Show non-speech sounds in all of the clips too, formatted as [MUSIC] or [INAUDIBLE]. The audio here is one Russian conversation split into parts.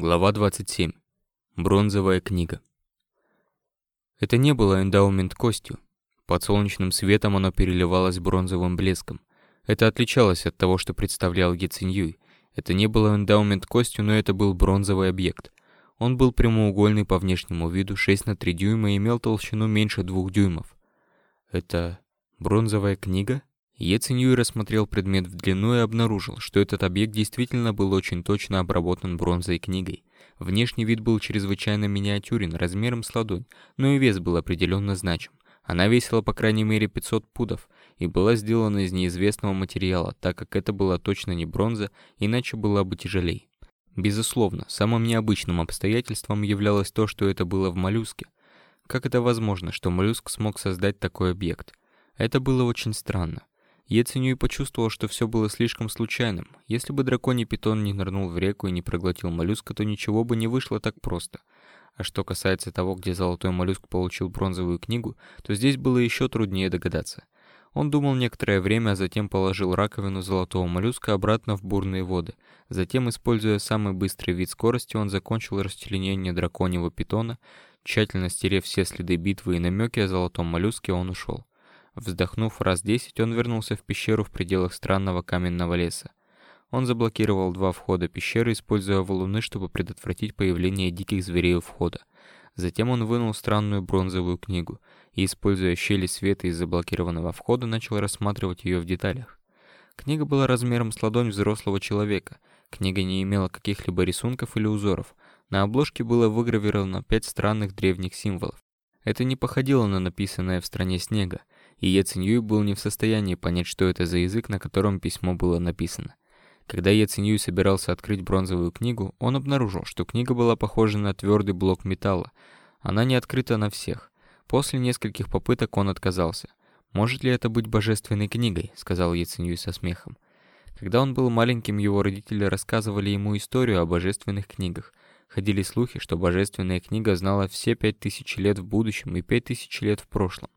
Глава 27. Бронзовая книга. Это не было эндаумент костью. Под солнечным светом оно переливалось бронзовым блеском. Это отличалось от того, что представлял Яциньюй. Это не было эндаумент костью, но это был бронзовый объект. Он был прямоугольный по внешнему виду, 6 на 3 дюйма и имел толщину меньше 2 дюймов. Это бронзовая книга? Ециньюй рассмотрел предмет в длину и обнаружил, что этот объект действительно был очень точно обработан бронзой книгой. Внешний вид был чрезвычайно миниатюрен, размером с ладонь, но и вес был определенно значим. Она весила по крайней мере 500 пудов и была сделана из неизвестного материала, так как это была точно не бронза, иначе была бы тяжелее. Безусловно, самым необычным обстоятельством являлось то, что это было в моллюске. Как это возможно, что моллюск смог создать такой объект? Это было очень странно. Еценю и почувствовал, что все было слишком случайным. Если бы драконий питон не нырнул в реку и не проглотил моллюска, то ничего бы не вышло так просто. А что касается того, где золотой моллюск получил бронзовую книгу, то здесь было еще труднее догадаться. Он думал некоторое время, а затем положил раковину золотого моллюска обратно в бурные воды. Затем, используя самый быстрый вид скорости, он закончил расчленение драконьего питона. Тщательно стерев все следы битвы и намеки о золотом моллюске, он ушел. Вздохнув раз десять, он вернулся в пещеру в пределах странного каменного леса. Он заблокировал два входа пещеры, используя валуны, чтобы предотвратить появление диких зверей у входа. Затем он вынул странную бронзовую книгу и, используя щели света из заблокированного входа, начал рассматривать ее в деталях. Книга была размером с ладонь взрослого человека. Книга не имела каких-либо рисунков или узоров. На обложке было выгравировано пять странных древних символов. Это не походило на написанное в стране снега и Е Циньюй был не в состоянии понять, что это за язык, на котором письмо было написано. Когда Е Циньюй собирался открыть бронзовую книгу, он обнаружил, что книга была похожа на твердый блок металла. Она не открыта на всех. После нескольких попыток он отказался. «Может ли это быть божественной книгой?» — сказал Е Циньюй со смехом. Когда он был маленьким, его родители рассказывали ему историю о божественных книгах. Ходили слухи, что божественная книга знала все пять тысяч лет в будущем и пять тысяч лет в прошлом.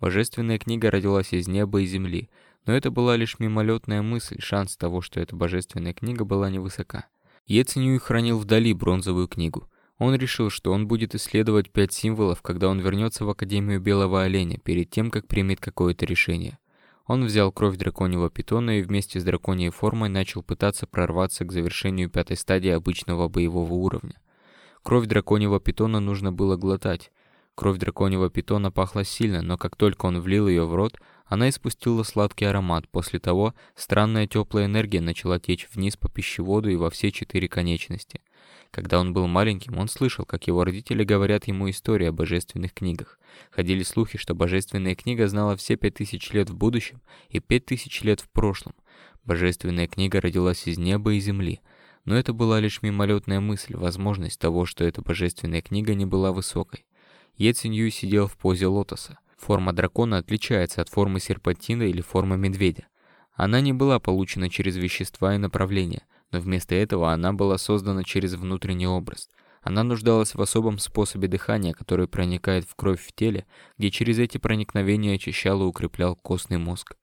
Божественная книга родилась из неба и земли, но это была лишь мимолетная мысль, шанс того, что эта божественная книга была невысока. Еценюй хранил вдали бронзовую книгу. Он решил, что он будет исследовать пять символов, когда он вернется в Академию Белого Оленя, перед тем, как примет какое-то решение. Он взял кровь драконьего питона и вместе с драконьей формой начал пытаться прорваться к завершению пятой стадии обычного боевого уровня. Кровь драконьего питона нужно было глотать, Кровь драконьего питона пахла сильно, но как только он влил ее в рот, она испустила сладкий аромат. После того странная теплая энергия начала течь вниз по пищеводу и во все четыре конечности. Когда он был маленьким, он слышал, как его родители говорят ему истории о божественных книгах. Ходили слухи, что божественная книга знала все пять тысяч лет в будущем и пять тысяч лет в прошлом. Божественная книга родилась из неба и земли. Но это была лишь мимолетная мысль, возможность того, что эта божественная книга не была высокой. Е Циньюй сидел в позе лотоса. Форма дракона отличается от формы серпантина или формы медведя. Она не была получена через вещества и направления, но вместо этого она была создана через внутренний образ. Она нуждалась в особом способе дыхания, который проникает в кровь в теле, где через эти проникновения очищал и укреплял костный мозг.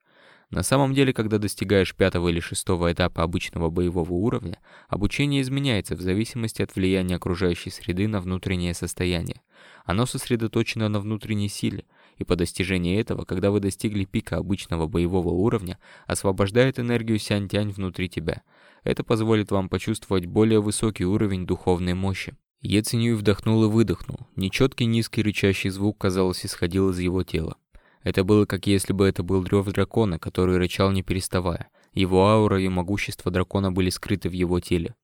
На самом деле, когда достигаешь пятого или шестого этапа обычного боевого уровня, обучение изменяется в зависимости от влияния окружающей среды на внутреннее состояние. Оно сосредоточено на внутренней силе, и по достижении этого, когда вы достигли пика обычного боевого уровня, освобождает энергию сянь-тянь внутри тебя. Это позволит вам почувствовать более высокий уровень духовной мощи. Е вдохнул и выдохнул. Нечеткий низкий рычащий звук, казалось, исходил из его тела. Это было как если бы это был рев дракона, который рычал не переставая. Его аура и могущество дракона были скрыты в его теле.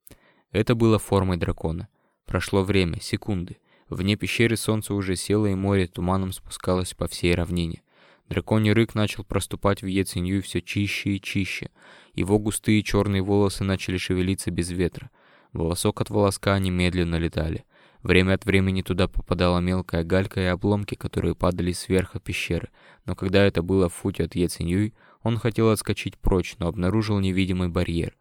Это было формой дракона. Прошло время, секунды. Вне пещеры солнце уже село, и море туманом спускалось по всей равнине. Драконий рык начал проступать в Ецинью все чище и чище. Его густые черные волосы начали шевелиться без ветра. Волосок от волоска они медленно летали. Время от времени туда попадала мелкая галька и обломки, которые падали сверху пещеры, но когда это было в футе от Ециньюй, он хотел отскочить прочь, но обнаружил невидимый барьер.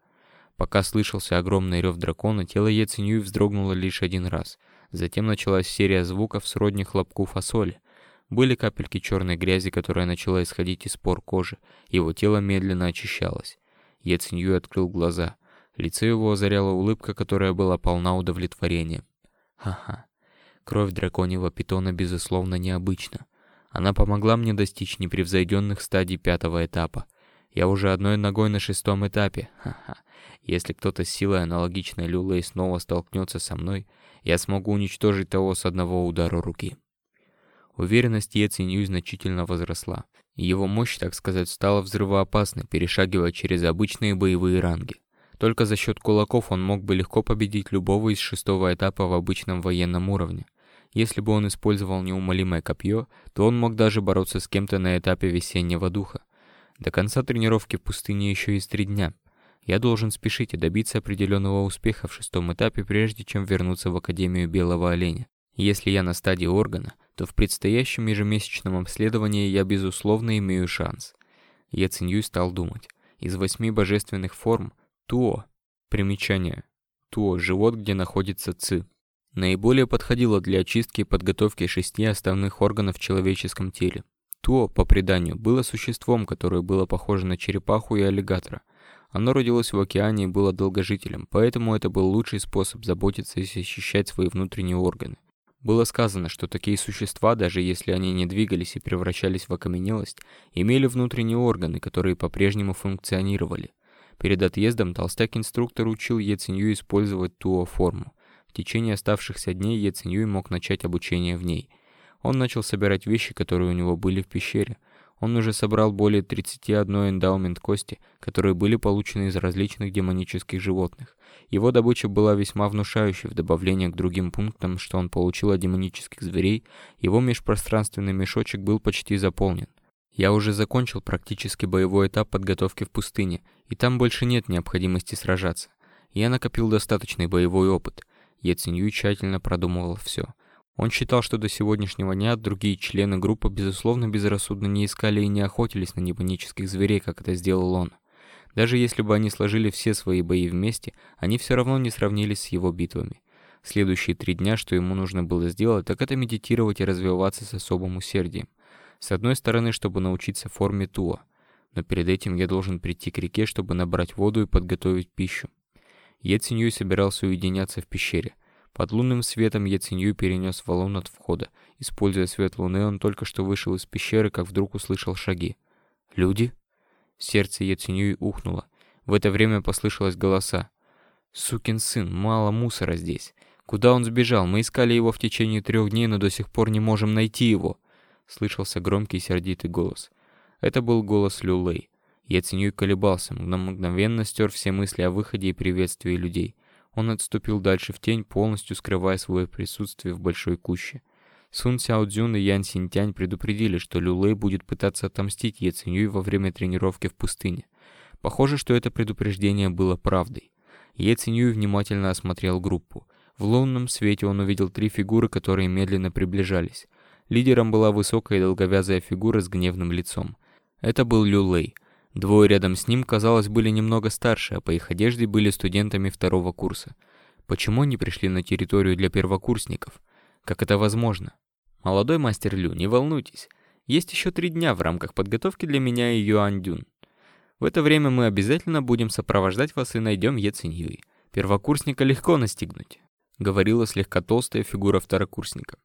Пока слышался огромный рев дракона, тело Ециньюй вздрогнуло лишь один раз. Затем началась серия звуков сродни хлопку фасоли. Были капельки черной грязи, которая начала исходить из пор кожи. Его тело медленно очищалось. Ециньюй открыл глаза. Лицо его озаряла улыбка, которая была полна удовлетворения. Ха-ха. Кровь драконьего питона, безусловно, необычна. Она помогла мне достичь непревзойденных стадий пятого этапа. Я уже одной ногой на шестом этапе. Ха-ха. Если кто-то с силой аналогичной Люлей снова столкнется со мной, я смогу уничтожить того с одного удара руки. Уверенность Е Цинью значительно возросла. Его мощь, так сказать, стала взрывоопасной, перешагивая через обычные боевые ранги. Только за счет кулаков он мог бы легко победить любого из шестого этапа в обычном военном уровне. Если бы он использовал неумолимое копье, то он мог даже бороться с кем-то на этапе весеннего духа. До конца тренировки в пустыне еще есть три дня. Я должен спешить и добиться определенного успеха в шестом этапе, прежде чем вернуться в Академию Белого Оленя. Если я на стадии органа, то в предстоящем ежемесячном обследовании я безусловно имею шанс. Я ценю и стал думать. Из восьми божественных форм Туо, примечание, Туо – живот, где находится Ци, наиболее подходило для очистки и подготовки шести основных органов в человеческом теле. Туо, по преданию, было существом, которое было похоже на черепаху и аллигатора. Оно родилось в океане и было долгожителем, поэтому это был лучший способ заботиться и защищать свои внутренние органы. Было сказано, что такие существа, даже если они не двигались и превращались в окаменелость, имели внутренние органы, которые по-прежнему функционировали – Перед отъездом толстяк-инструктор учил Ецинью использовать туо-форму. В течение оставшихся дней Ецинью мог начать обучение в ней. Он начал собирать вещи, которые у него были в пещере. Он уже собрал более 31 эндаумент кости, которые были получены из различных демонических животных. Его добыча была весьма внушающей в добавление к другим пунктам, что он получил от демонических зверей, его межпространственный мешочек был почти заполнен. Я уже закончил практически боевой этап подготовки в пустыне, и там больше нет необходимости сражаться. Я накопил достаточный боевой опыт. Я ценю и тщательно продумывал все. Он считал, что до сегодняшнего дня другие члены группы безусловно безрассудно не искали и не охотились на демонических зверей, как это сделал он. Даже если бы они сложили все свои бои вместе, они все равно не сравнились с его битвами. Следующие три дня, что ему нужно было сделать, так это медитировать и развиваться с особым усердием. С одной стороны, чтобы научиться форме туа, но перед этим я должен прийти к реке, чтобы набрать воду и подготовить пищу. Яцинюй собирался уединяться в пещере. Под лунным светом Яцинюй перенес валун от входа. Используя свет луны, он только что вышел из пещеры, как вдруг услышал шаги. «Люди?» Сердце Яцинюй ухнуло. В это время послышалось голоса. «Сукин сын, мало мусора здесь. Куда он сбежал? Мы искали его в течение трех дней, но до сих пор не можем найти его» слышался громкий сердитый голос. Это был голос Люлей. Я ценю и колебался, но мгновенно стер все мысли о выходе и приветствии людей. Он отступил дальше в тень, полностью скрывая свое присутствие в большой куще. Сун Сяо Цзюн и Ян Синтянь предупредили, что Люлей будет пытаться отомстить Е Цинюй во время тренировки в пустыне. Похоже, что это предупреждение было правдой. Е Цинюй внимательно осмотрел группу. В лунном свете он увидел три фигуры, которые медленно приближались. Лидером была высокая долговязая фигура с гневным лицом. Это был Люлей. Двое рядом с ним, казалось, были немного старше, а по их одежде были студентами второго курса. Почему они пришли на территорию для первокурсников? Как это возможно? Молодой мастер Лю, не волнуйтесь. Есть еще три дня в рамках подготовки для меня и Юань Дюн. В это время мы обязательно будем сопровождать вас и найдем Е Циньюи. Первокурсника легко настигнуть», — говорила слегка толстая фигура второкурсника.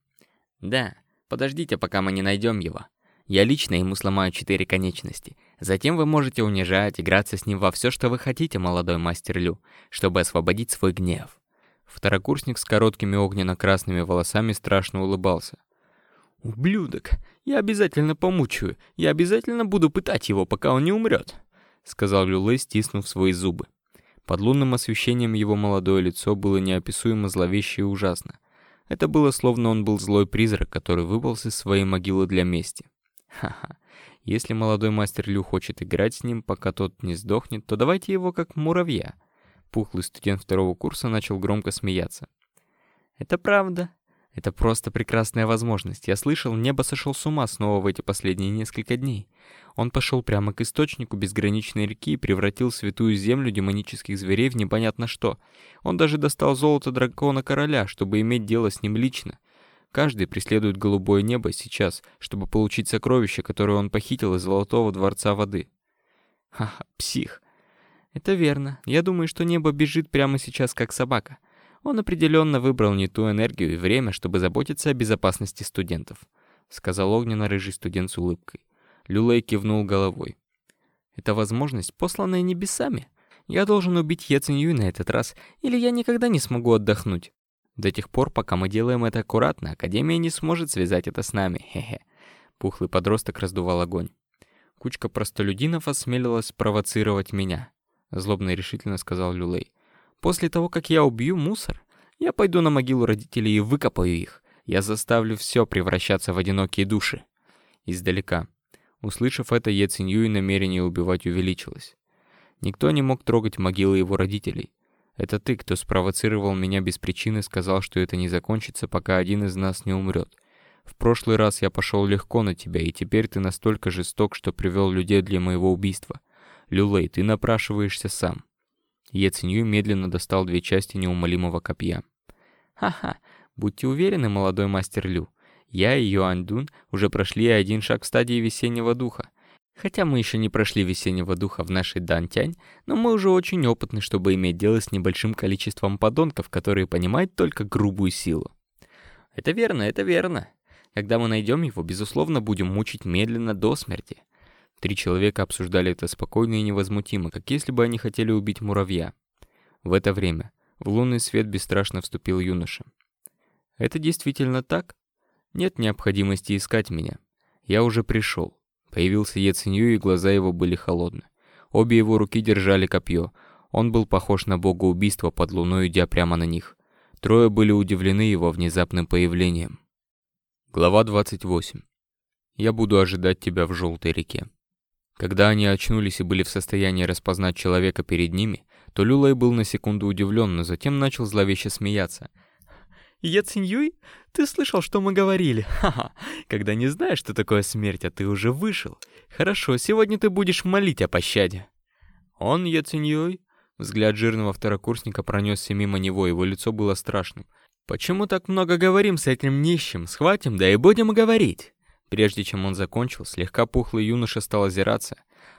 «Да, Подождите, пока мы не найдем его. Я лично ему сломаю четыре конечности. Затем вы можете унижать, играться с ним во все, что вы хотите, молодой мастер Лю, чтобы освободить свой гнев. Второкурсник с короткими огненно-красными волосами страшно улыбался. «Ублюдок! Я обязательно помучаю. Я обязательно буду пытать его, пока он не умрет», — сказал Люлей, стиснув свои зубы. Под лунным освещением его молодое лицо было неописуемо зловеще и ужасно. Это было словно он был злой призрак, который выполз из своей могилы для мести. Ха-ха. Если молодой мастер Лю хочет играть с ним, пока тот не сдохнет, то давайте его как муравья. Пухлый студент второго курса начал громко смеяться. Это правда. Это просто прекрасная возможность. Я слышал, небо сошел с ума снова в эти последние несколько дней. Он пошел прямо к источнику безграничной реки и превратил святую землю демонических зверей в непонятно что. Он даже достал золото дракона короля, чтобы иметь дело с ним лично. Каждый преследует голубое небо сейчас, чтобы получить сокровище, которое он похитил из золотого дворца воды. Ха-ха, псих. Это верно. Я думаю, что небо бежит прямо сейчас как собака. Он определенно выбрал не ту энергию и время, чтобы заботиться о безопасности студентов, сказал огненно-рыжий студент с улыбкой. Люлей кивнул головой. Это возможность, посланная небесами. Я должен убить Е на этот раз, или я никогда не смогу отдохнуть. До тех пор, пока мы делаем это аккуратно, Академия не сможет связать это с нами, [LAUGHS] хе-хе. Пухлый подросток раздувал огонь. Кучка простолюдинов осмелилась провоцировать меня, злобно и решительно сказал Люлей. После того, как я убью мусор, я пойду на могилу родителей и выкопаю их. Я заставлю все превращаться в одинокие души. Издалека. Услышав это, Е Цинью намерение убивать увеличилось. Никто не мог трогать могилы его родителей. Это ты, кто спровоцировал меня без причины, сказал, что это не закончится, пока один из нас не умрет. В прошлый раз я пошел легко на тебя, и теперь ты настолько жесток, что привел людей для моего убийства. Люлей, ты напрашиваешься сам. Е Цинью медленно достал две части неумолимого копья. Ха-ха, будьте уверены, молодой мастер Лю. Я и Юань Дун уже прошли один шаг в стадии весеннего духа. Хотя мы еще не прошли весеннего духа в нашей Дантянь, но мы уже очень опытны, чтобы иметь дело с небольшим количеством подонков, которые понимают только грубую силу. Это верно, это верно. Когда мы найдем его, безусловно, будем мучить медленно до смерти. Три человека обсуждали это спокойно и невозмутимо, как если бы они хотели убить муравья. В это время в лунный свет бесстрашно вступил юноша. Это действительно так? Нет необходимости искать меня. Я уже пришел. Появился Яценью, и глаза его были холодны. Обе его руки держали копье. Он был похож на бога убийства под луной, идя прямо на них. Трое были удивлены его внезапным появлением. Глава 28. «Я буду ожидать тебя в желтой реке». Когда они очнулись и были в состоянии распознать человека перед ними, то Люлай был на секунду удивлен, но затем начал зловеще смеяться – «Я? Ты слышал, что мы говорили? Ха-ха! Когда не знаешь, что такое смерть, а ты уже вышел. Хорошо, сегодня ты будешь молить о пощаде». «Он Я Циньюй?» Взгляд жирного второкурсника пронесся мимо него, его лицо было страшным. «Почему так много говорим с этим нищим? Схватим, да и будем говорить!» Прежде чем он закончил, слегка пухлый юноша стал озираться.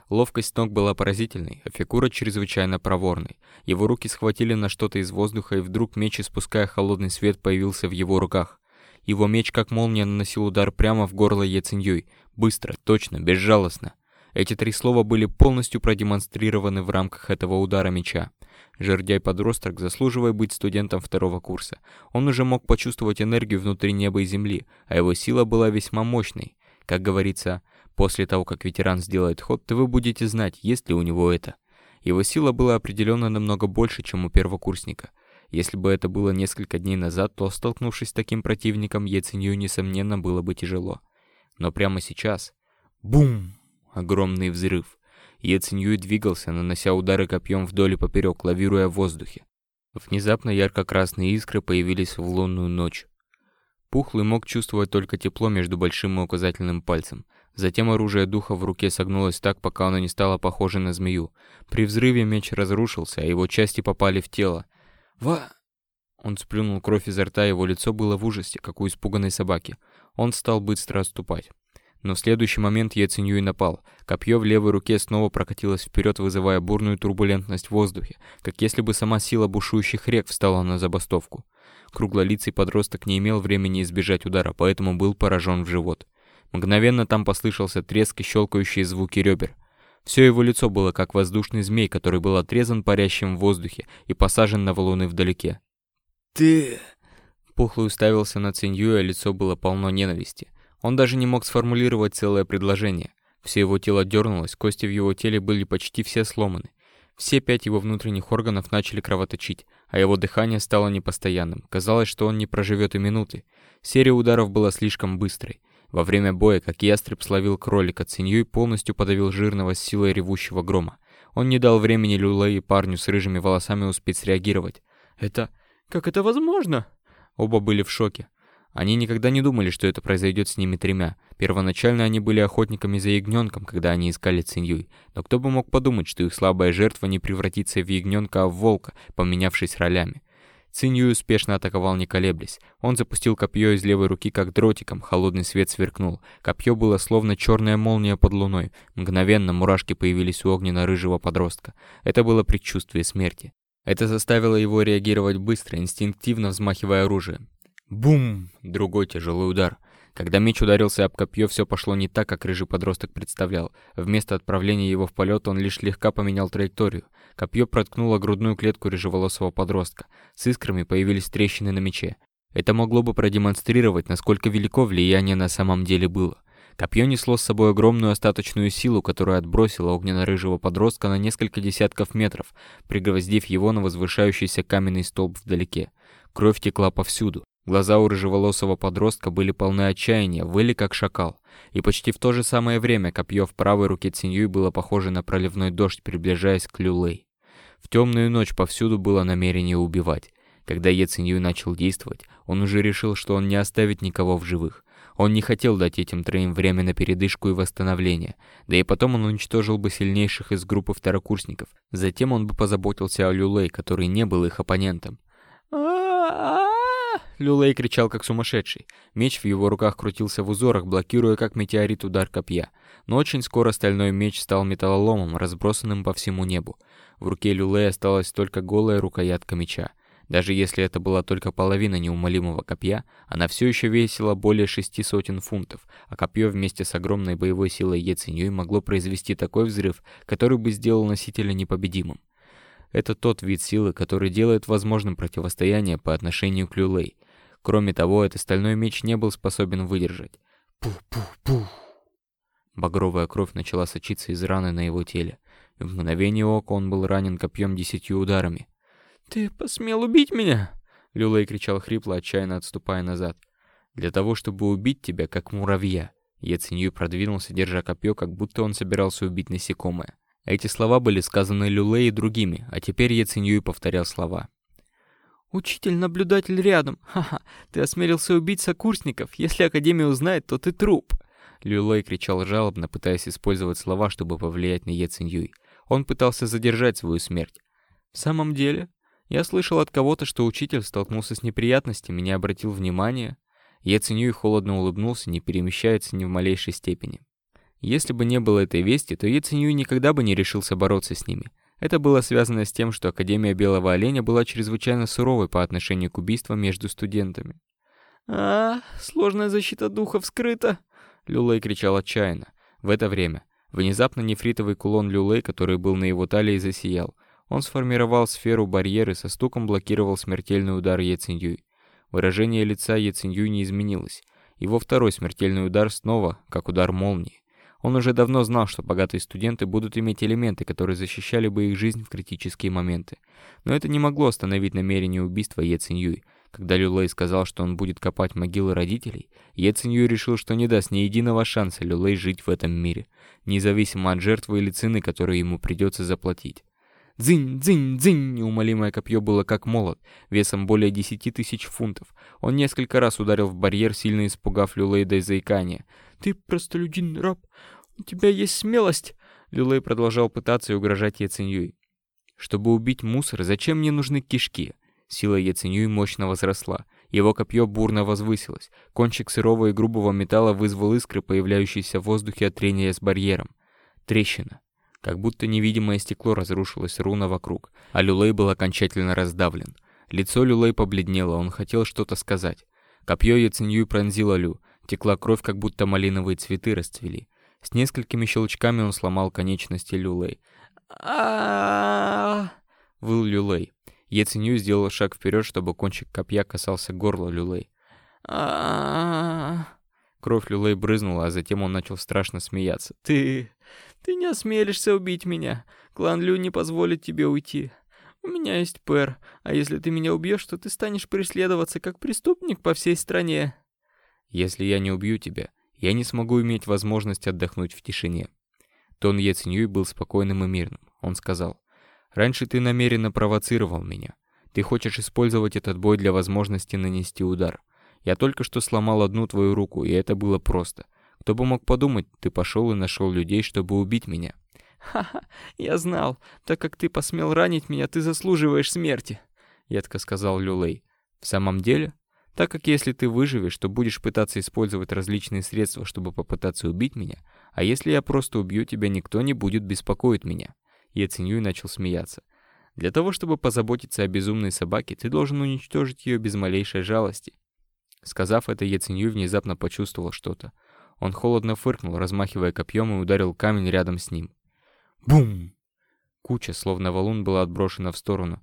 Ловкость ног была поразительной, а фигура чрезвычайно проворной. Его руки схватили на что-то из воздуха, и вдруг меч, испуская холодный свет, появился в его руках. Его меч, как молния, наносил удар прямо в горло Ециньюй. Быстро, точно, безжалостно. Эти три слова были полностью продемонстрированы в рамках этого удара меча. Жердяй-подросток, заслуживая быть студентом второго курса. Он уже мог почувствовать энергию внутри неба и земли, а его сила была весьма мощной. Как говорится, После того, как ветеран сделает ход, то вы будете знать, есть ли у него это. Его сила была определенно намного больше, чем у первокурсника. Если бы это было несколько дней назад, то, столкнувшись с таким противником, Ецинью, несомненно, было бы тяжело. Но прямо сейчас... Бум! Огромный взрыв. Ецинью двигался, нанося удары копьем вдоль и поперек, лавируя в воздухе. Внезапно ярко-красные искры появились в лунную ночь. Пухлый мог чувствовать только тепло между большим и указательным пальцем. Затем оружие духа в руке согнулось так, пока оно не стало похоже на змею. При взрыве меч разрушился, а его части попали в тело. «Ва...» Он сплюнул кровь изо рта, его лицо было в ужасе, как у испуганной собаки. Он стал быстро отступать. Но в следующий момент Яценюй напал. Копье в левой руке снова прокатилось вперед, вызывая бурную турбулентность в воздухе, как если бы сама сила бушующих рек встала на забастовку. Круглолицый подросток не имел времени избежать удара, поэтому был поражен в живот. Мгновенно там послышался треск и щелкающие звуки ребер. Все его лицо было как воздушный змей, который был отрезан парящим в воздухе и посажен на валуны вдалеке. «Ты...» Пухлый уставился на Цинью, а лицо было полно ненависти. Он даже не мог сформулировать целое предложение. Все его тело дернулось, кости в его теле были почти все сломаны. Все пять его внутренних органов начали кровоточить, а его дыхание стало непостоянным. Казалось, что он не проживет и минуты. Серия ударов была слишком быстрой. Во время боя, как ястреб словил кролика, Циньюй полностью подавил жирного с силой ревущего грома. Он не дал времени Люле и парню с рыжими волосами успеть среагировать. «Это... как это возможно?» Оба были в шоке. Они никогда не думали, что это произойдет с ними тремя. Первоначально они были охотниками за ягненком, когда они искали Циньюй. Но кто бы мог подумать, что их слабая жертва не превратится в ягненка, а в волка, поменявшись ролями. Цинью успешно атаковал не колеблясь. Он запустил копье из левой руки как дротиком, холодный свет сверкнул. Копье было словно черная молния под луной. Мгновенно мурашки появились у огненно-рыжего подростка. Это было предчувствие смерти. Это заставило его реагировать быстро, инстинктивно взмахивая оружием. Бум! Другой тяжелый удар. Когда меч ударился об копье, все пошло не так, как рыжий подросток представлял. Вместо отправления его в полет он лишь слегка поменял траекторию. Копье проткнуло грудную клетку рыжеволосого подростка. С искрами появились трещины на мече. Это могло бы продемонстрировать, насколько велико влияние на самом деле было. Копье несло с собой огромную остаточную силу, которая отбросила огненно-рыжего подростка на несколько десятков метров, пригвоздив его на возвышающийся каменный столб вдалеке. Кровь текла повсюду. Глаза у рыжеволосого подростка были полны отчаяния, выли как шакал. И почти в то же самое время копье в правой руке Циньюй было похоже на проливной дождь, приближаясь к Люлей. В темную ночь повсюду было намерение убивать. Когда Е Циньюй начал действовать, он уже решил, что он не оставит никого в живых. Он не хотел дать этим троим время на передышку и восстановление, да и потом он уничтожил бы сильнейших из группы второкурсников. Затем он бы позаботился о Люлей, который не был их оппонентом. Люлей кричал как сумасшедший. Меч в его руках крутился в узорах, блокируя как метеорит удар копья. Но очень скоро стальной меч стал металлоломом, разбросанным по всему небу. В руке Люлей осталась только голая рукоятка меча. Даже если это была только половина неумолимого копья, она все еще весила более шести сотен фунтов, а копье вместе с огромной боевой силой Ецинюй могло произвести такой взрыв, который бы сделал носителя непобедимым. Это тот вид силы, который делает возможным противостояние по отношению к Люлей. Кроме того, этот стальной меч не был способен выдержать. Пух-пух-пух. Багровая кровь начала сочиться из раны на его теле. В мгновение ока он был ранен копьем десятью ударами. «Ты посмел убить меня?» Люлей кричал хрипло, отчаянно отступая назад. «Для того, чтобы убить тебя, как муравья». Яценью продвинулся, держа копье, как будто он собирался убить насекомое. Эти слова были сказаны Люлей и другими, а теперь Яценью повторял слова. «Учитель-наблюдатель рядом. Ха-ха, ты осмелился убить сокурсников. Если Академия узнает, то ты труп». Люлей кричал жалобно, пытаясь использовать слова, чтобы повлиять на Е Циньюй. Он пытался задержать свою смерть. «В самом деле, я слышал от кого-то, что учитель столкнулся с неприятностями, не обратил внимания». Е Циньюй холодно улыбнулся, не перемещается ни в малейшей степени. Если бы не было этой вести, то Е Циньюй никогда бы не решился бороться с ними. Это было связано с тем, что Академия Белого Оленя была чрезвычайно суровой по отношению к убийствам между студентами. «А, сложная защита духа вскрыта!» Люлей кричал отчаянно. В это время внезапно нефритовый кулон Люлей, который был на его талии, засиял. Он сформировал сферу барьеры, со стуком блокировал смертельный удар Ециньюй. Выражение лица Ециньюй не изменилось. Его второй смертельный удар снова, как удар молнии. Он уже давно знал, что богатые студенты будут иметь элементы, которые защищали бы их жизнь в критические моменты. Но это не могло остановить намерение убийства Е Циньюй. Когда Люлей сказал, что он будет копать могилы родителей, Е Циньюй решил, что не даст ни единого шанса Люлей жить в этом мире, независимо от жертвы или цены, которую ему придется заплатить. Дзынь, дзынь, дзынь! Неумолимое копье было как молот, весом более десяти тысяч фунтов. Он несколько раз ударил в барьер, сильно испугав Люлей до заикания. «Ты простолюдин, раб! У тебя есть смелость!» Люлей продолжал пытаться и угрожать Яциньюй. «Чтобы убить мусор, зачем мне нужны кишки?» Сила Яциньюй мощно возросла. Его копье бурно возвысилось. Кончик сырого и грубого металла вызвал искры, появляющиеся в воздухе от трения с барьером. Трещина. Как будто невидимое стекло разрушилось руна вокруг, а Люлей был окончательно раздавлен. Лицо Люлей побледнело, он хотел что-то сказать. Копье Яциньюй пронзило Лю. Текла кровь, как будто малиновые цветы расцвели. С несколькими щелчками он сломал конечности Люлей. а выл Люлей. Ецинью сделал шаг вперед, чтобы кончик копья касался горла Люлей. а Кровь Люлей брызнула, а затем он начал страшно смеяться. «Ты... ты не осмелишься убить меня. Клан Лю не позволит тебе уйти. У меня есть Пэр, а если ты меня убьешь, то ты станешь преследоваться как преступник по всей стране». «Если я не убью тебя, я не смогу иметь возможность отдохнуть в тишине». Тон Ецинюй был спокойным и мирным. Он сказал, «Раньше ты намеренно провоцировал меня. Ты хочешь использовать этот бой для возможности нанести удар. Я только что сломал одну твою руку, и это было просто. Кто бы мог подумать, ты пошел и нашел людей, чтобы убить меня». «Ха-ха, я знал. Так как ты посмел ранить меня, ты заслуживаешь смерти». едко сказал Люлей. В самом деле? Так как если ты выживешь, то будешь пытаться использовать различные средства, чтобы попытаться убить меня, а если я просто убью тебя, никто не будет беспокоить меня. Я ценю и начал смеяться. Для того, чтобы позаботиться о безумной собаке, ты должен уничтожить ее без малейшей жалости. Сказав это, Яценью внезапно почувствовал что-то. Он холодно фыркнул, размахивая копьем и ударил камень рядом с ним. Бум! Куча, словно валун, была отброшена в сторону.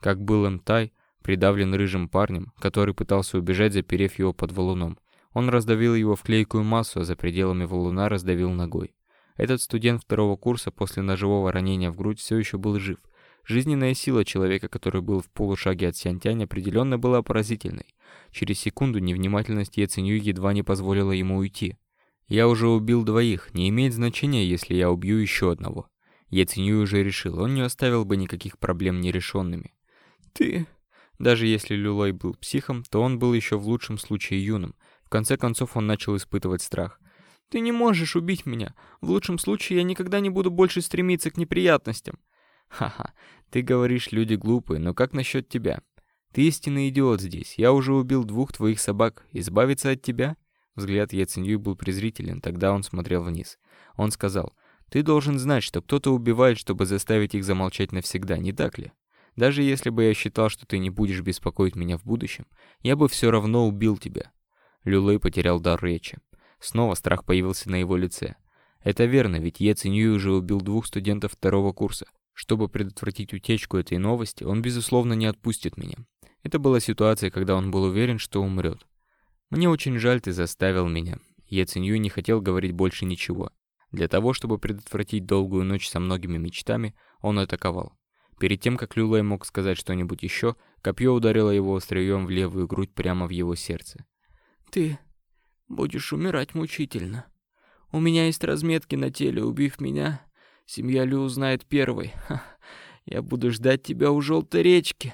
Как был Эмтай, придавлен рыжим парнем, который пытался убежать, заперев его под валуном. Он раздавил его в клейкую массу, а за пределами валуна раздавил ногой. Этот студент второго курса после ножевого ранения в грудь все еще был жив. Жизненная сила человека, который был в полушаге от Сянтянь, определенно была поразительной. Через секунду невнимательность Яценю едва не позволила ему уйти. «Я уже убил двоих, не имеет значения, если я убью еще одного». Яценю уже решил, он не оставил бы никаких проблем нерешенными. «Ты...» Даже если Люлой был психом, то он был еще в лучшем случае юным. В конце концов он начал испытывать страх. «Ты не можешь убить меня. В лучшем случае я никогда не буду больше стремиться к неприятностям». «Ха-ха, ты говоришь, люди глупые, но как насчет тебя? Ты истинный идиот здесь. Я уже убил двух твоих собак. Избавиться от тебя?» Взгляд Яценью был презрителен, тогда он смотрел вниз. Он сказал, «Ты должен знать, что кто-то убивает, чтобы заставить их замолчать навсегда, не так ли?» Даже если бы я считал, что ты не будешь беспокоить меня в будущем, я бы все равно убил тебя». Люлей потерял дар речи. Снова страх появился на его лице. «Это верно, ведь Е Цинюй уже убил двух студентов второго курса. Чтобы предотвратить утечку этой новости, он, безусловно, не отпустит меня. Это была ситуация, когда он был уверен, что умрет. Мне очень жаль, ты заставил меня. Е Цинюй не хотел говорить больше ничего. Для того, чтобы предотвратить долгую ночь со многими мечтами, он атаковал. Перед тем, как Люлей мог сказать что-нибудь еще, копье ударило его острием в левую грудь прямо в его сердце. «Ты будешь умирать мучительно. У меня есть разметки на теле, убив меня. Семья Лю узнает первой. Ха, я буду ждать тебя у желтой речки».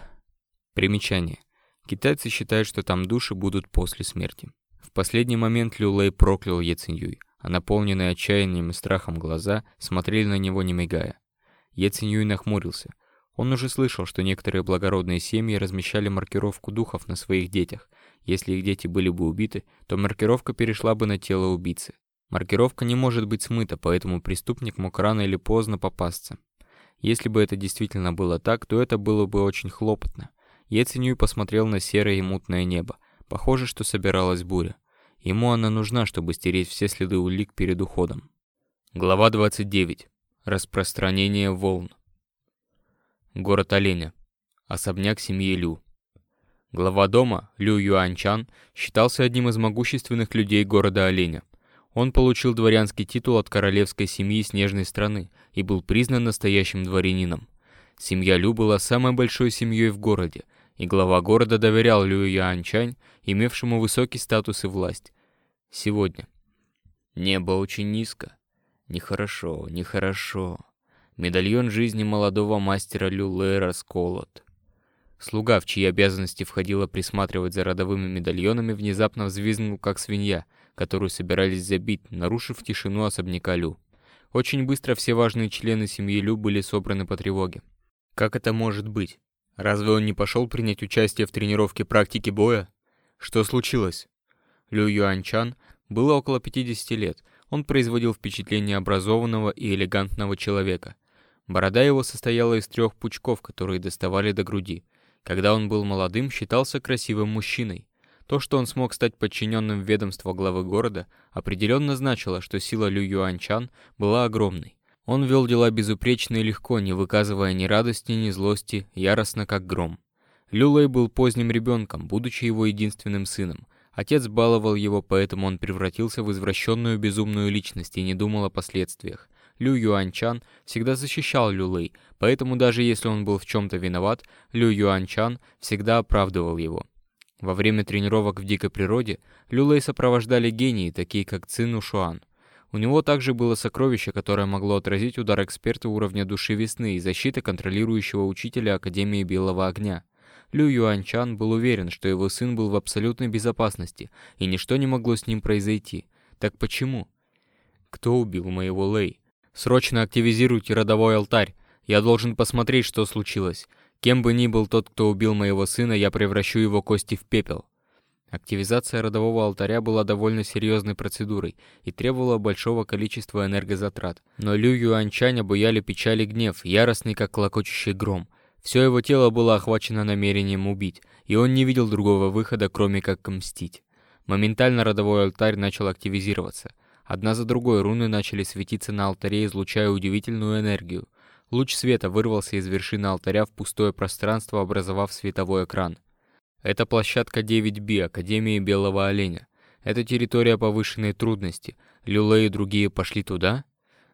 Примечание. Китайцы считают, что там души будут после смерти. В последний момент Люлей проклял Ецинюй, а наполненные отчаянием и страхом глаза смотрели на него не мигая. Ецинюй нахмурился — он уже слышал, что некоторые благородные семьи размещали маркировку духов на своих детях. Если их дети были бы убиты, то маркировка перешла бы на тело убийцы. Маркировка не может быть смыта, поэтому преступник мог рано или поздно попасться. Если бы это действительно было так, то это было бы очень хлопотно. Еценюй посмотрел на серое и мутное небо. Похоже, что собиралась буря. Ему она нужна, чтобы стереть все следы улик перед уходом. Глава 29. Распространение волн. Город Оленя. Особняк семьи Лю. Глава дома, Лю Юанчан, считался одним из могущественных людей города Оленя. Он получил дворянский титул от королевской семьи Снежной страны и был признан настоящим дворянином. Семья Лю была самой большой семьей в городе, и глава города доверял Лю Юанчань, имевшему высокий статус и власть. Сегодня. Небо очень низко. Нехорошо, нехорошо. Медальон жизни молодого мастера Люле расколот. Слуга, в чьи обязанности входило присматривать за родовыми медальонами, внезапно взвизгнул, как свинья, которую собирались забить, нарушив тишину особняка Лю. Очень быстро все важные члены семьи Лю были собраны по тревоге. Как это может быть? Разве он не пошел принять участие в тренировке практики боя? Что случилось? Лю Юанчан было около 50 лет. Он производил впечатление образованного и элегантного человека – Борода его состояла из трех пучков, которые доставали до груди. Когда он был молодым, считался красивым мужчиной. То, что он смог стать подчиненным ведомства главы города, определенно значило, что сила Лю Юанчан была огромной. Он вел дела безупречно и легко, не выказывая ни радости, ни злости, яростно как гром. Люлей был поздним ребенком, будучи его единственным сыном. Отец баловал его, поэтому он превратился в извращенную безумную личность и не думал о последствиях. Лю Юанчан всегда защищал Лю Лэй, поэтому даже если он был в чем-то виноват, Лю Юанчан всегда оправдывал его. Во время тренировок в дикой природе Лю Лэй сопровождали гении, такие как Цин Шуан. У него также было сокровище, которое могло отразить удар эксперта уровня души весны и защиты контролирующего учителя Академии Белого Огня. Лю Юанчан был уверен, что его сын был в абсолютной безопасности, и ничто не могло с ним произойти. Так почему? Кто убил моего Лэй? Срочно активизируйте родовой алтарь. Я должен посмотреть, что случилось. Кем бы ни был тот, кто убил моего сына, я превращу его кости в пепел. Активизация родового алтаря была довольно серьезной процедурой и требовала большого количества энергозатрат. Но Лю Юанчань обуяли печаль и гнев, яростный как клокочущий гром. Все его тело было охвачено намерением убить, и он не видел другого выхода, кроме как мстить. Моментально родовой алтарь начал активизироваться. Одна за другой руны начали светиться на алтаре, излучая удивительную энергию. Луч света вырвался из вершины алтаря в пустое пространство, образовав световой экран. Это площадка 9B Академии Белого Оленя. Это территория повышенной трудности. Люле и другие пошли туда?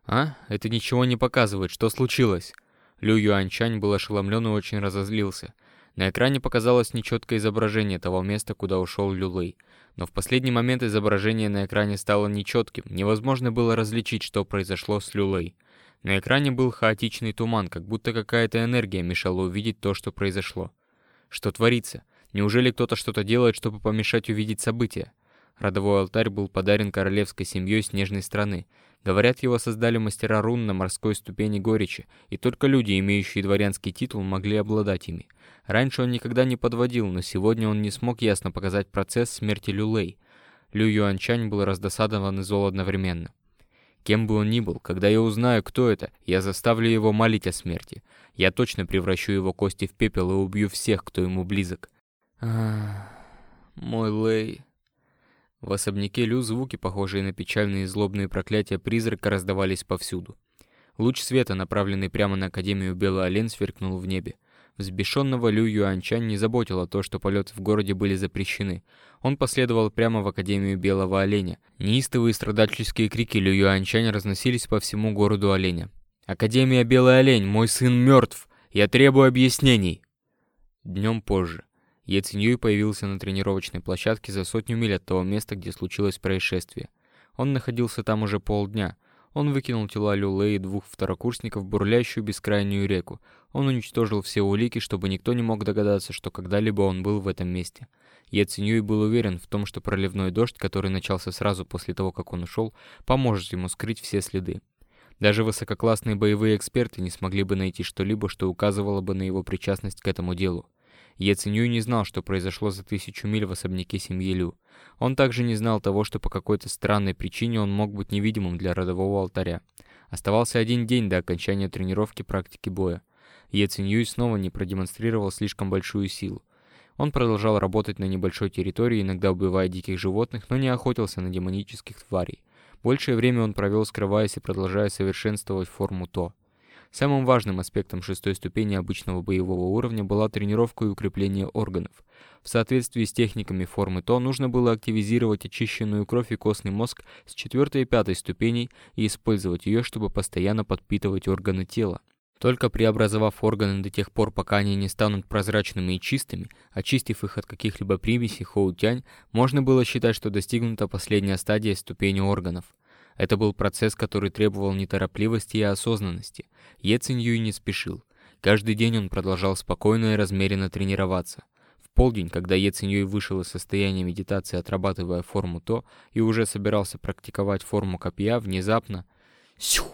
А? Это ничего не показывает. Что случилось? Лю Юаньчань был ошеломлен и очень разозлился. На экране показалось нечеткое изображение того места, куда ушел Люлей. Но в последний момент изображение на экране стало нечетким. Невозможно было различить, что произошло с Люлей. На экране был хаотичный туман, как будто какая-то энергия мешала увидеть то, что произошло. Что творится? Неужели кто-то что-то делает, чтобы помешать увидеть события? Родовой алтарь был подарен королевской семьей снежной страны. Говорят, его создали мастера рун на морской ступени горечи, и только люди, имеющие дворянский титул, могли обладать ими. Раньше он никогда не подводил, но сегодня он не смог ясно показать процесс смерти Люлей. Лю Юанчань был раздосадован и зол одновременно. Кем бы он ни был, когда я узнаю, кто это, я заставлю его молить о смерти. Я точно превращу его кости в пепел и убью всех, кто ему близок. Ах, мой Лей. В особняке Лю звуки, похожие на печальные и злобные проклятия призрака, раздавались повсюду. Луч света, направленный прямо на Академию Белый Олен, сверкнул в небе. Взбешенного Лю Юанчань не заботило то, что полеты в городе были запрещены. Он последовал прямо в Академию Белого Оленя. Неистовые страдальческие крики Лю Юанчань разносились по всему городу Оленя. «Академия Белый Олень! Мой сын мертв! Я требую объяснений!» Днем позже. Е Циньюй появился на тренировочной площадке за сотню миль от того места, где случилось происшествие. Он находился там уже полдня. Он выкинул тела Люле и двух второкурсников в бурлящую бескрайнюю реку. Он уничтожил все улики, чтобы никто не мог догадаться, что когда-либо он был в этом месте. Е Циньюй был уверен в том, что проливной дождь, который начался сразу после того, как он ушел, поможет ему скрыть все следы. Даже высококлассные боевые эксперты не смогли бы найти что-либо, что указывало бы на его причастность к этому делу. Яценюй не знал, что произошло за тысячу миль в особняке семьи Лю. Он также не знал того, что по какой-то странной причине он мог быть невидимым для родового алтаря. Оставался один день до окончания тренировки практики боя. Яценюй снова не продемонстрировал слишком большую силу. Он продолжал работать на небольшой территории, иногда убивая диких животных, но не охотился на демонических тварей. Большее время он провел скрываясь и продолжая совершенствовать форму То. Самым важным аспектом шестой ступени обычного боевого уровня была тренировка и укрепление органов. В соответствии с техниками формы ТО нужно было активизировать очищенную кровь и костный мозг с четвертой и пятой ступеней и использовать ее, чтобы постоянно подпитывать органы тела. Только преобразовав органы до тех пор, пока они не станут прозрачными и чистыми, очистив их от каких-либо примесей хоутянь, можно было считать, что достигнута последняя стадия ступени органов. Это был процесс, который требовал неторопливости и осознанности. Е Циньюй не спешил. Каждый день он продолжал спокойно и размеренно тренироваться. В полдень, когда Е Циньюй вышел из состояния медитации, отрабатывая форму То, и уже собирался практиковать форму копья, внезапно... Сю!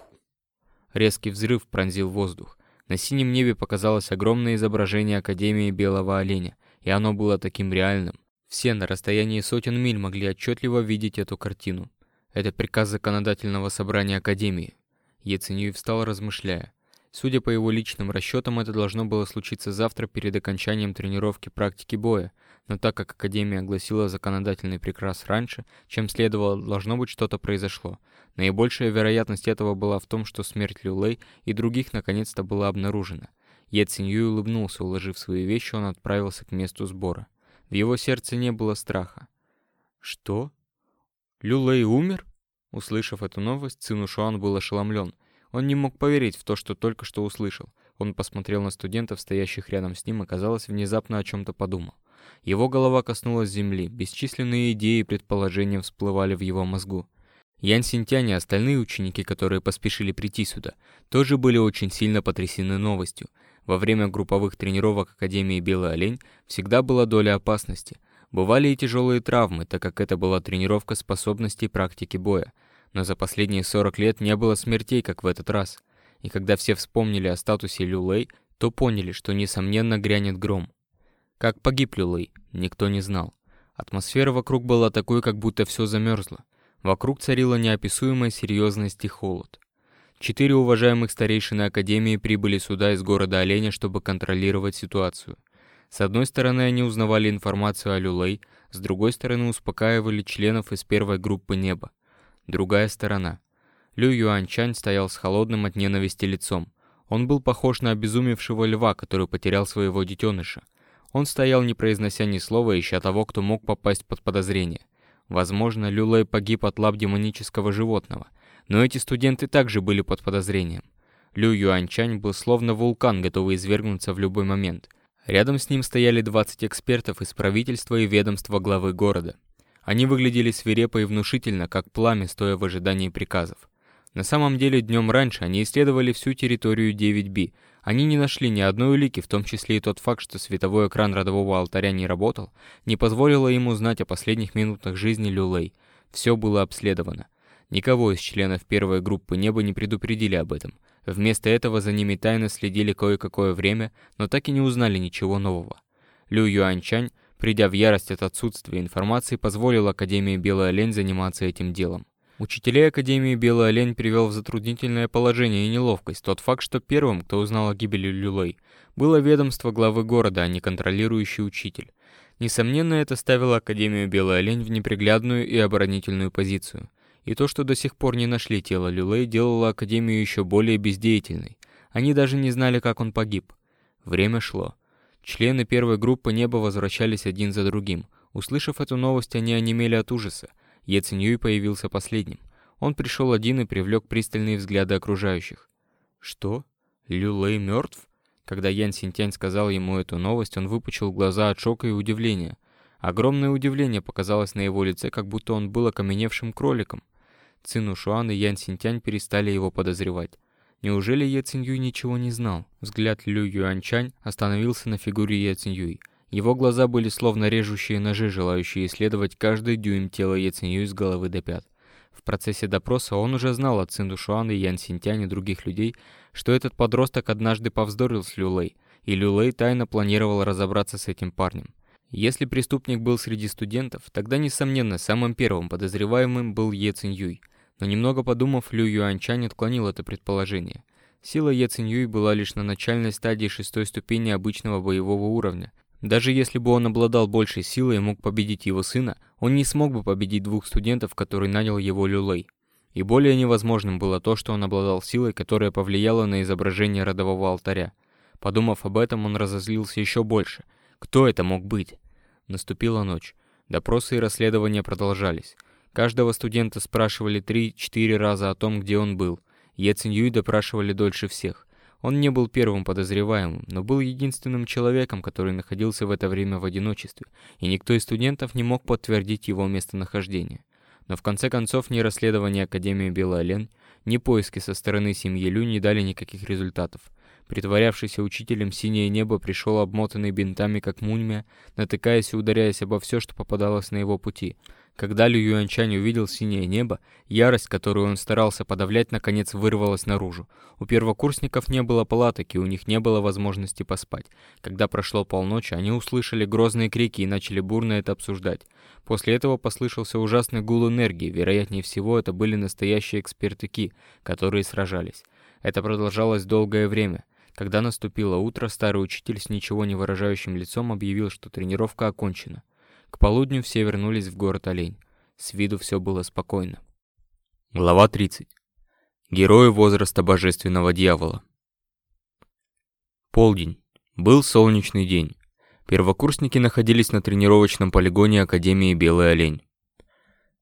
Резкий взрыв пронзил воздух. На синем небе показалось огромное изображение Академии Белого Оленя, и оно было таким реальным. Все на расстоянии сотен миль могли отчетливо видеть эту картину. Это приказ законодательного собрания Академии. Яценюй встал, размышляя. Судя по его личным расчетам, это должно было случиться завтра перед окончанием тренировки практики боя, но так как Академия огласила законодательный приказ раньше, чем следовало, должно быть что-то произошло. Наибольшая вероятность этого была в том, что смерть Люлей и других наконец-то была обнаружена. Е улыбнулся, уложив свои вещи, он отправился к месту сбора. В его сердце не было страха. «Что?» Люлей умер? Услышав эту новость, Цину Шуан был ошеломлен. Он не мог поверить в то, что только что услышал. Он посмотрел на студентов, стоящих рядом с ним, и, казалось, внезапно о чем-то подумал. Его голова коснулась земли, бесчисленные идеи и предположения всплывали в его мозгу. Ян Синтянь и остальные ученики, которые поспешили прийти сюда, тоже были очень сильно потрясены новостью. Во время групповых тренировок Академии Белый Олень всегда была доля опасности – Бывали и тяжелые травмы, так как это была тренировка способностей практики боя. Но за последние 40 лет не было смертей, как в этот раз. И когда все вспомнили о статусе Люлей, то поняли, что несомненно грянет гром. Как погиб Люлей, никто не знал. Атмосфера вокруг была такой, как будто все замерзло. Вокруг царила неописуемая серьезность и холод. Четыре уважаемых старейшины Академии прибыли сюда из города Оленя, чтобы контролировать ситуацию. С одной стороны, они узнавали информацию о Люлей, с другой стороны, успокаивали членов из первой группы неба. Другая сторона. Лю Юанчань стоял с холодным от ненависти лицом. Он был похож на обезумевшего льва, который потерял своего детеныша. Он стоял, не произнося ни слова, ища того, кто мог попасть под подозрение. Возможно, Люлей погиб от лап демонического животного, но эти студенты также были под подозрением. Лю Юанчань был словно вулкан, готовый извергнуться в любой момент. Рядом с ним стояли 20 экспертов из правительства и ведомства главы города. Они выглядели свирепо и внушительно, как пламя, стоя в ожидании приказов. На самом деле, днем раньше они исследовали всю территорию 9B. Они не нашли ни одной улики, в том числе и тот факт, что световой экран родового алтаря не работал, не позволило ему узнать о последних минутах жизни Люлей. Все было обследовано. Никого из членов первой группы неба не предупредили об этом. Вместо этого за ними тайно следили кое-какое время, но так и не узнали ничего нового. Лю Юаньчань, придя в ярость от отсутствия информации, позволил Академии Белая Лень заниматься этим делом. Учителей Академии Белая Лень привел в затруднительное положение и неловкость тот факт, что первым, кто узнал о гибели Люлей, было ведомство главы города, а не контролирующий учитель. Несомненно, это ставило Академию Белая Лень в неприглядную и оборонительную позицию. И то, что до сих пор не нашли тело Люлей, делало Академию еще более бездеятельной. Они даже не знали, как он погиб. Время шло. Члены первой группы неба возвращались один за другим. Услышав эту новость, они онемели от ужаса. Е Циньюй появился последним. Он пришел один и привлек пристальные взгляды окружающих. «Что? Люлей мертв?» Когда Ян Синтянь сказал ему эту новость, он выпучил глаза от шока и удивления. Огромное удивление показалось на его лице, как будто он был окаменевшим кроликом. Цину Шуан и Ян Синтянь перестали его подозревать. Неужели Е Циньюй ничего не знал? Взгляд Лю Юанчань остановился на фигуре Е Циньюй. Его глаза были словно режущие ножи, желающие исследовать каждый дюйм тела Е Циньюй с головы до пят. В процессе допроса он уже знал от Цинду Шуана Ян Синтянь и других людей, что этот подросток однажды повздорил с Люлей, и Люлей тайно планировал разобраться с этим парнем. Если преступник был среди студентов, тогда, несомненно, самым первым подозреваемым был Е Циньюй. Но немного подумав, Лю Юаньчань отклонил это предположение. Сила Е Циньюй была лишь на начальной стадии шестой ступени обычного боевого уровня. Даже если бы он обладал большей силой и мог победить его сына, он не смог бы победить двух студентов, которые нанял его Люлей. И более невозможным было то, что он обладал силой, которая повлияла на изображение родового алтаря. Подумав об этом, он разозлился еще больше – кто это мог быть? Наступила ночь. Допросы и расследования продолжались. Каждого студента спрашивали 3-4 раза о том, где он был. Е Циньюй допрашивали дольше всех. Он не был первым подозреваемым, но был единственным человеком, который находился в это время в одиночестве, и никто из студентов не мог подтвердить его местонахождение. Но в конце концов ни расследование Академии Белая Лен, ни поиски со стороны семьи Лю не дали никаких результатов. Притворявшийся учителем синее небо пришел обмотанный бинтами, как мумия, натыкаясь и ударяясь обо все, что попадалось на его пути. Когда Лю Юанчань увидел синее небо, ярость, которую он старался подавлять, наконец вырвалась наружу. У первокурсников не было палаток, и у них не было возможности поспать. Когда прошло полночь, они услышали грозные крики и начали бурно это обсуждать. После этого послышался ужасный гул энергии, вероятнее всего, это были настоящие эксперты которые сражались. Это продолжалось долгое время. Когда наступило утро, старый учитель с ничего не выражающим лицом объявил, что тренировка окончена. К полудню все вернулись в город Олень. С виду все было спокойно. Глава 30. Герои возраста божественного дьявола. Полдень. Был солнечный день. Первокурсники находились на тренировочном полигоне Академии Белый Олень.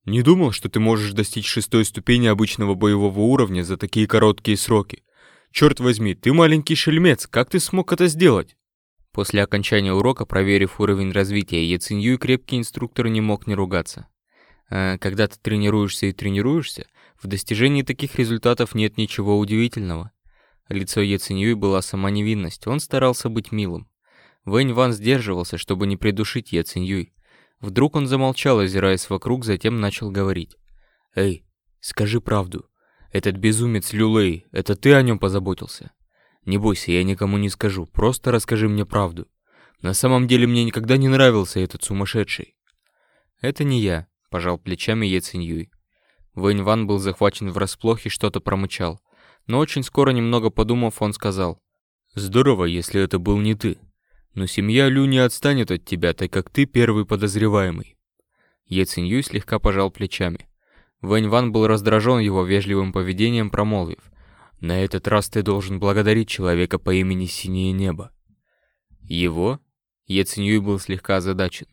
«Не думал, что ты можешь достичь шестой ступени обычного боевого уровня за такие короткие сроки. Черт возьми, ты маленький шельмец, как ты смог это сделать? После окончания урока, проверив уровень развития, Яцинью крепкий инструктор не мог не ругаться. А когда ты тренируешься и тренируешься, в достижении таких результатов нет ничего удивительного. Лицо Яцинью была сама невинность, он старался быть милым. Вэнь Ван сдерживался, чтобы не придушить Яцинью. Вдруг он замолчал, озираясь вокруг, затем начал говорить. «Эй, скажи правду. Этот безумец Люлей, это ты о нем позаботился? Не бойся, я никому не скажу, просто расскажи мне правду. На самом деле мне никогда не нравился этот сумасшедший. Это не я, пожал плечами Е Циньюй. Вэнь Ван был захвачен врасплох и что-то промычал. Но очень скоро, немного подумав, он сказал. «Здорово, если это был не ты. Но семья Лю не отстанет от тебя, так как ты первый подозреваемый». Е Циньюй слегка пожал плечами. Вэнь Ван был раздражен его вежливым поведением, промолвив. «На этот раз ты должен благодарить человека по имени Синее Небо». «Его?» Е Циньюй был слегка озадачен.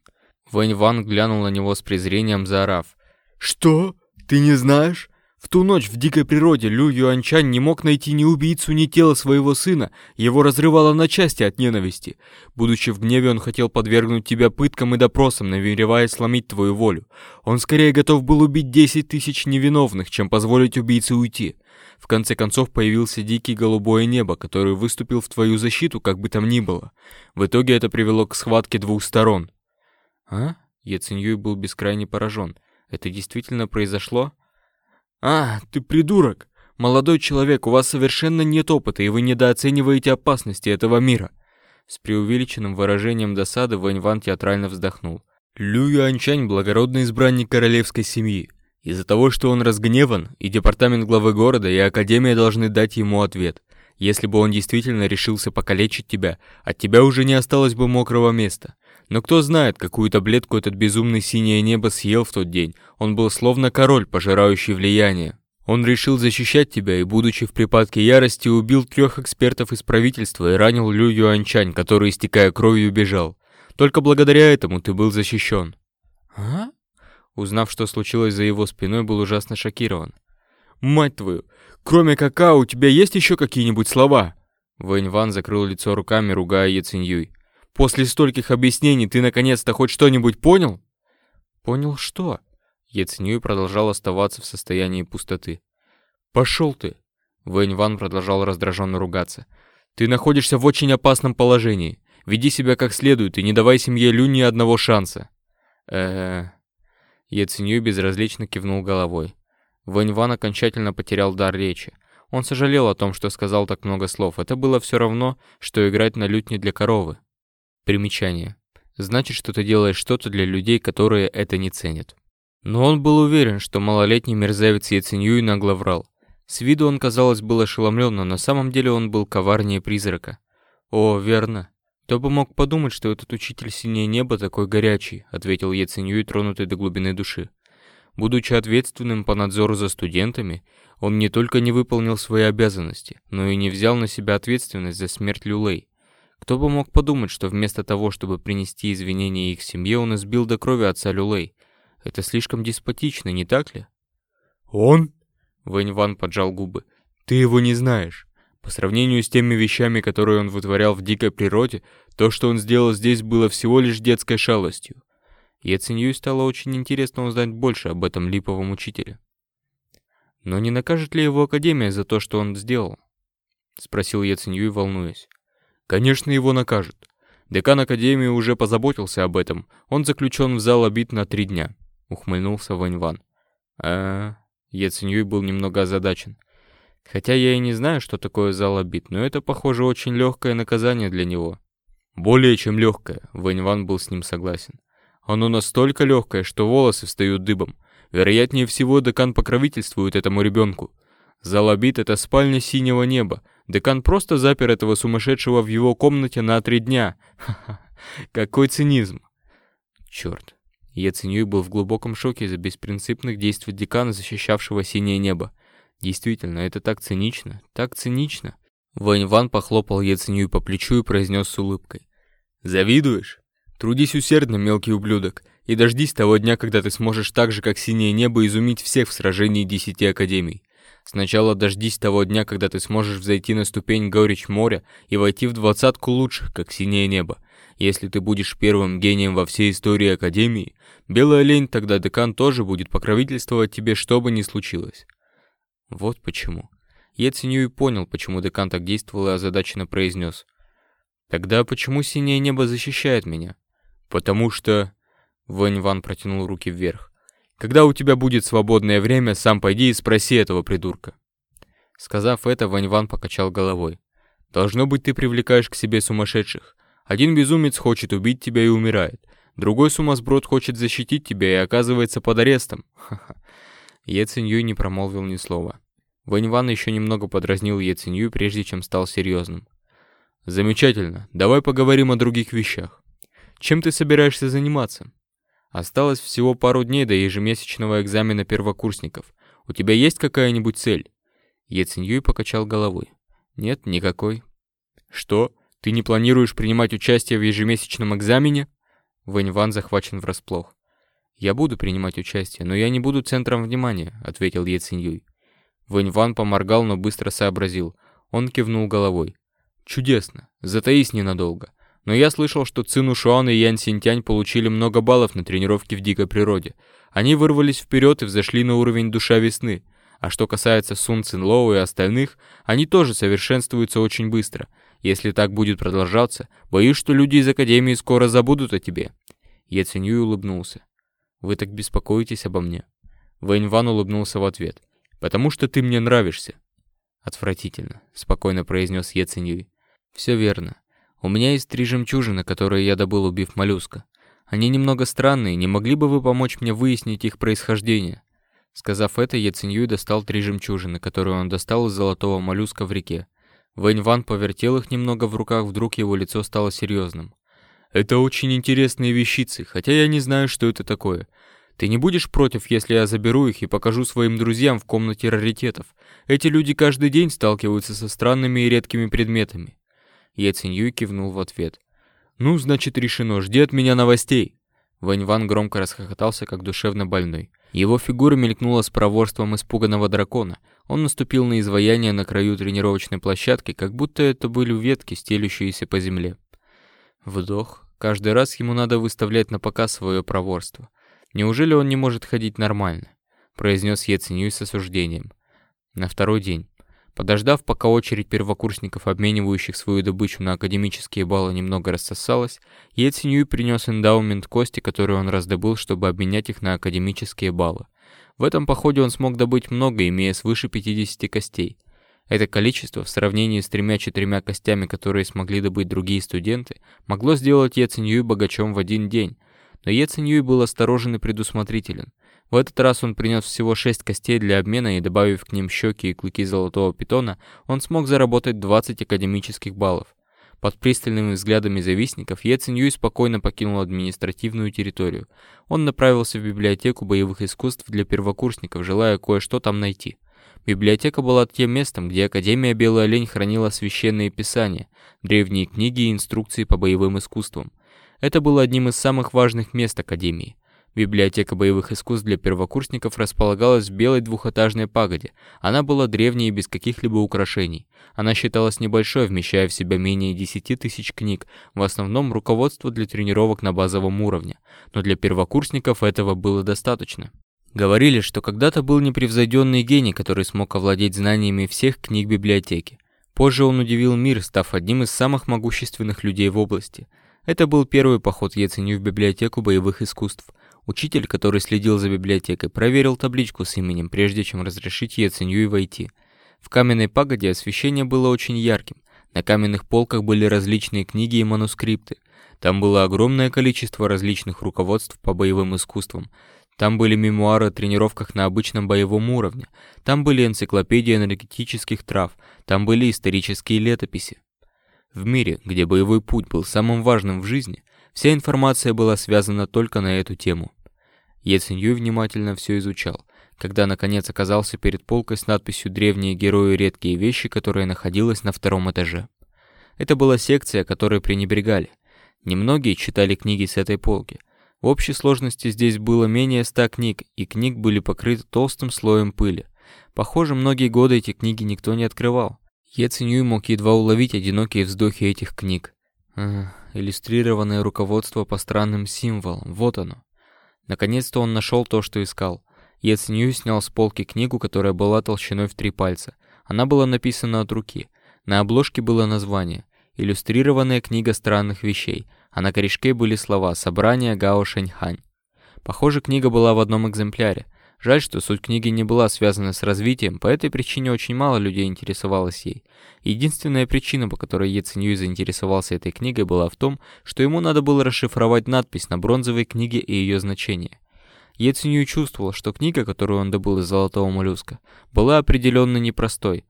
Вэнь Ван глянул на него с презрением, заорав. «Что? Ты не знаешь? В ту ночь в дикой природе Лю Юанчань не мог найти ни убийцу, ни тело своего сына, его разрывало на части от ненависти. Будучи в гневе, он хотел подвергнуть тебя пыткам и допросам, намереваясь сломить твою волю. Он скорее готов был убить 10 тысяч невиновных, чем позволить убийце уйти. В конце концов появился дикий голубое небо, который выступил в твою защиту, как бы там ни было. В итоге это привело к схватке двух сторон. А? Яциньюй был бескрайне поражен. Это действительно произошло? «А, ты придурок! Молодой человек, у вас совершенно нет опыта, и вы недооцениваете опасности этого мира!» С преувеличенным выражением досады Вэнь Ван театрально вздохнул. Лю Юанчань – благородный избранник королевской семьи. Из-за того, что он разгневан, и департамент главы города, и Академия должны дать ему ответ. Если бы он действительно решился покалечить тебя, от тебя уже не осталось бы мокрого места. Но кто знает, какую таблетку этот безумный синее небо съел в тот день. Он был словно король, пожирающий влияние. Он решил защищать тебя и, будучи в припадке ярости, убил трех экспертов из правительства и ранил Лю Юанчань, который, истекая кровью, бежал. Только благодаря этому ты был защищен. А? Узнав, что случилось за его спиной, был ужасно шокирован. «Мать твою! Кроме какао, у тебя есть еще какие-нибудь слова?» Вэнь Ван закрыл лицо руками, ругая Яциньюй. После стольких объяснений ты наконец-то хоть что-нибудь понял? Понял что? Яценюй продолжал оставаться в состоянии пустоты. Пошел ты! Вэнь Ван продолжал раздраженно ругаться. Ты находишься в очень опасном положении. Веди себя как следует и не давай семье Лю ни одного шанса. э Яценюй безразлично кивнул головой. Вэнь Ван окончательно потерял дар речи. Он сожалел о том, что сказал так много слов. Это было все равно, что играть на лютне для коровы. Примечание. Значит, что ты делаешь что-то для людей, которые это не ценят. Но он был уверен, что малолетний мерзавец Яценюй нагло врал. С виду он, казалось, был ошеломлен, но на самом деле он был коварнее призрака. «О, верно. Кто бы мог подумать, что этот учитель синее небо такой горячий», ответил Яценюй, тронутый до глубины души. Будучи ответственным по надзору за студентами, он не только не выполнил свои обязанности, но и не взял на себя ответственность за смерть Люлей. Кто бы мог подумать, что вместо того, чтобы принести извинения их семье, он избил до крови отца Люлей. Это слишком деспотично, не так ли? «Он?» Вэнь Ван поджал губы. «Ты его не знаешь. По сравнению с теми вещами, которые он вытворял в дикой природе, то, что он сделал здесь, было всего лишь детской шалостью». Яцинью стало очень интересно узнать больше об этом липовом учителе. «Но не накажет ли его Академия за то, что он сделал?» — спросил Яцинью, волнуясь. Конечно, его накажут. Декан Академии уже позаботился об этом. Он заключен в зал обид на три дня. Ухмыльнулся Вань Ван. А, Яценюй был немного озадачен. Хотя я и не знаю, что такое зал обид, но это, похоже, очень легкое наказание для него. Более чем легкое, Вэнь Ван был с ним согласен. Оно настолько легкое, что волосы встают дыбом. Вероятнее всего, декан покровительствует этому ребенку. Зал обид — это спальня синего неба, Декан просто запер этого сумасшедшего в его комнате на три дня. [LAUGHS] Какой цинизм. Черт. Я ценю был в глубоком шоке из-за беспринципных действий декана, защищавшего синее небо. Действительно, это так цинично, так цинично. Вань Ван похлопал Яценюй по плечу и произнес с улыбкой. «Завидуешь? Трудись усердно, мелкий ублюдок, и дождись того дня, когда ты сможешь так же, как синее небо, изумить всех в сражении десяти академий. Сначала дождись того дня, когда ты сможешь взойти на ступень горечь моря и войти в двадцатку лучших, как синее небо. Если ты будешь первым гением во всей истории Академии, Белая Лень тогда декан тоже будет покровительствовать тебе, что бы ни случилось. Вот почему. Я ценю и понял, почему декан так действовал и озадаченно произнес. Тогда почему синее небо защищает меня? Потому что... Вэнь Ван протянул руки вверх. Когда у тебя будет свободное время, сам пойди и спроси этого придурка». Сказав это, Вань Ван покачал головой. Должно быть, ты привлекаешь к себе сумасшедших. Один безумец хочет убить тебя и умирает. Другой сумасброд хочет защитить тебя и оказывается под арестом. Ха-ха. Е Циньюй не промолвил ни слова. Вэнь Ван еще немного подразнил Е Цинью, прежде чем стал серьезным. «Замечательно. Давай поговорим о других вещах. Чем ты собираешься заниматься? Осталось всего пару дней до ежемесячного экзамена первокурсников. У тебя есть какая-нибудь цель?» Е Циньюй покачал головой. «Нет, никакой». «Что? Ты не планируешь принимать участие в ежемесячном экзамене?» Вэнь Ван захвачен врасплох. «Я буду принимать участие, но я не буду центром внимания», — ответил Е Циньюй. Вэнь Ван поморгал, но быстро сообразил. Он кивнул головой. «Чудесно. Затаись ненадолго. Но я слышал, что Цину Шуан и Ян Синтянь получили много баллов на тренировке в дикой природе. Они вырвались вперед и взошли на уровень душа весны. А что касается Сун Цин Лоу и остальных, они тоже совершенствуются очень быстро. Если так будет продолжаться, боюсь, что люди из Академии скоро забудут о тебе». Е Цинюй улыбнулся. «Вы так беспокоитесь обо мне?» Вэнь Ван улыбнулся в ответ. «Потому что ты мне нравишься». «Отвратительно», — спокойно произнес Е Цинюй. «Все верно. У меня есть три жемчужины, которые я добыл, убив моллюска. Они немного странные, не могли бы вы помочь мне выяснить их происхождение?» Сказав это, Е Цинюй достал три жемчужины, которые он достал из золотого моллюска в реке. Вэнь Ван повертел их немного в руках, вдруг его лицо стало серьезным. «Это очень интересные вещицы, хотя я не знаю, что это такое. Ты не будешь против, если я заберу их и покажу своим друзьям в комнате раритетов? Эти люди каждый день сталкиваются со странными и редкими предметами». Я Циньюй кивнул в ответ. «Ну, значит, решено, жди от меня новостей!» Вэнь Ван громко расхохотался, как душевно больной. Его фигура мелькнула с проворством испуганного дракона. Он наступил на изваяние на краю тренировочной площадки, как будто это были ветки, стелющиеся по земле. Вдох. Каждый раз ему надо выставлять на показ свое проворство. Неужели он не может ходить нормально? произнес Е Цинюй с осуждением. На второй день. Подождав, пока очередь первокурсников, обменивающих свою добычу на академические баллы, немного рассосалась, Е Цинюй принес эндаумент кости, который он раздобыл, чтобы обменять их на академические баллы. В этом походе он смог добыть много, имея свыше 50 костей. Это количество, в сравнении с тремя-четырьмя костями, которые смогли добыть другие студенты, могло сделать Е Цинюй богачом в один день. Но Е Цинюй был осторожен и предусмотрителен. В этот раз он принес всего 6 костей для обмена и, добавив к ним щеки и клыки золотого питона, он смог заработать 20 академических баллов. Под пристальными взглядами завистников Е Циньюй спокойно покинул административную территорию. Он направился в библиотеку боевых искусств для первокурсников, желая кое-что там найти. Библиотека была тем местом, где Академия Белый Олень хранила священные писания, древние книги и инструкции по боевым искусствам. Это было одним из самых важных мест Академии. Библиотека боевых искусств для первокурсников располагалась в белой двухэтажной пагоде. Она была древней и без каких-либо украшений. Она считалась небольшой, вмещая в себя менее 10 тысяч книг, в основном руководство для тренировок на базовом уровне. Но для первокурсников этого было достаточно. Говорили, что когда-то был непревзойденный гений, который смог овладеть знаниями всех книг библиотеки. Позже он удивил мир, став одним из самых могущественных людей в области. Это был первый поход Еценю в библиотеку боевых искусств – Учитель, который следил за библиотекой, проверил табличку с именем, прежде чем разрешить Цинюй войти. В каменной пагоде освещение было очень ярким. На каменных полках были различные книги и манускрипты. Там было огромное количество различных руководств по боевым искусствам. Там были мемуары о тренировках на обычном боевом уровне. Там были энциклопедии энергетических трав. Там были исторические летописи. В мире, где боевой путь был самым важным в жизни, Вся информация была связана только на эту тему. Е Циньюй внимательно все изучал, когда наконец оказался перед полкой с надписью «Древние герои. Редкие вещи», которая находилась на втором этаже. Это была секция, которой пренебрегали. Немногие читали книги с этой полки. В общей сложности здесь было менее ста книг, и книг были покрыты толстым слоем пыли. Похоже, многие годы эти книги никто не открывал. Е Цинюй мог едва уловить одинокие вздохи этих книг. Ах иллюстрированное руководство по странным символам. Вот оно. Наконец-то он нашел то, что искал. Ец Нью снял с полки книгу, которая была толщиной в три пальца. Она была написана от руки. На обложке было название «Иллюстрированная книга странных вещей», а на корешке были слова «Собрание Гао Шэньхань». Похоже, книга была в одном экземпляре. Жаль, что суть книги не была связана с развитием, по этой причине очень мало людей интересовалось ей. Единственная причина, по которой Е Цинюй заинтересовался этой книгой, была в том, что ему надо было расшифровать надпись на бронзовой книге и ее значение. Е Цинюй чувствовал, что книга, которую он добыл из золотого моллюска, была определенно непростой.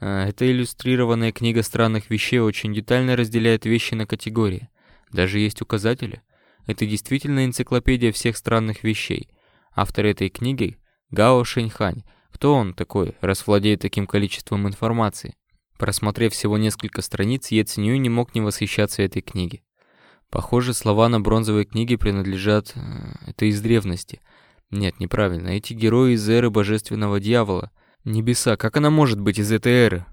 А, эта иллюстрированная книга странных вещей очень детально разделяет вещи на категории. Даже есть указатели. Это действительно энциклопедия всех странных вещей – Автор этой книги – Гао Шэньхань. Кто он такой, раз владеет таким количеством информации? Просмотрев всего несколько страниц, Е Цинюй не мог не восхищаться этой книге. Похоже, слова на бронзовой книге принадлежат... Э, это из древности. Нет, неправильно. Эти герои из эры божественного дьявола. Небеса, как она может быть из этой эры?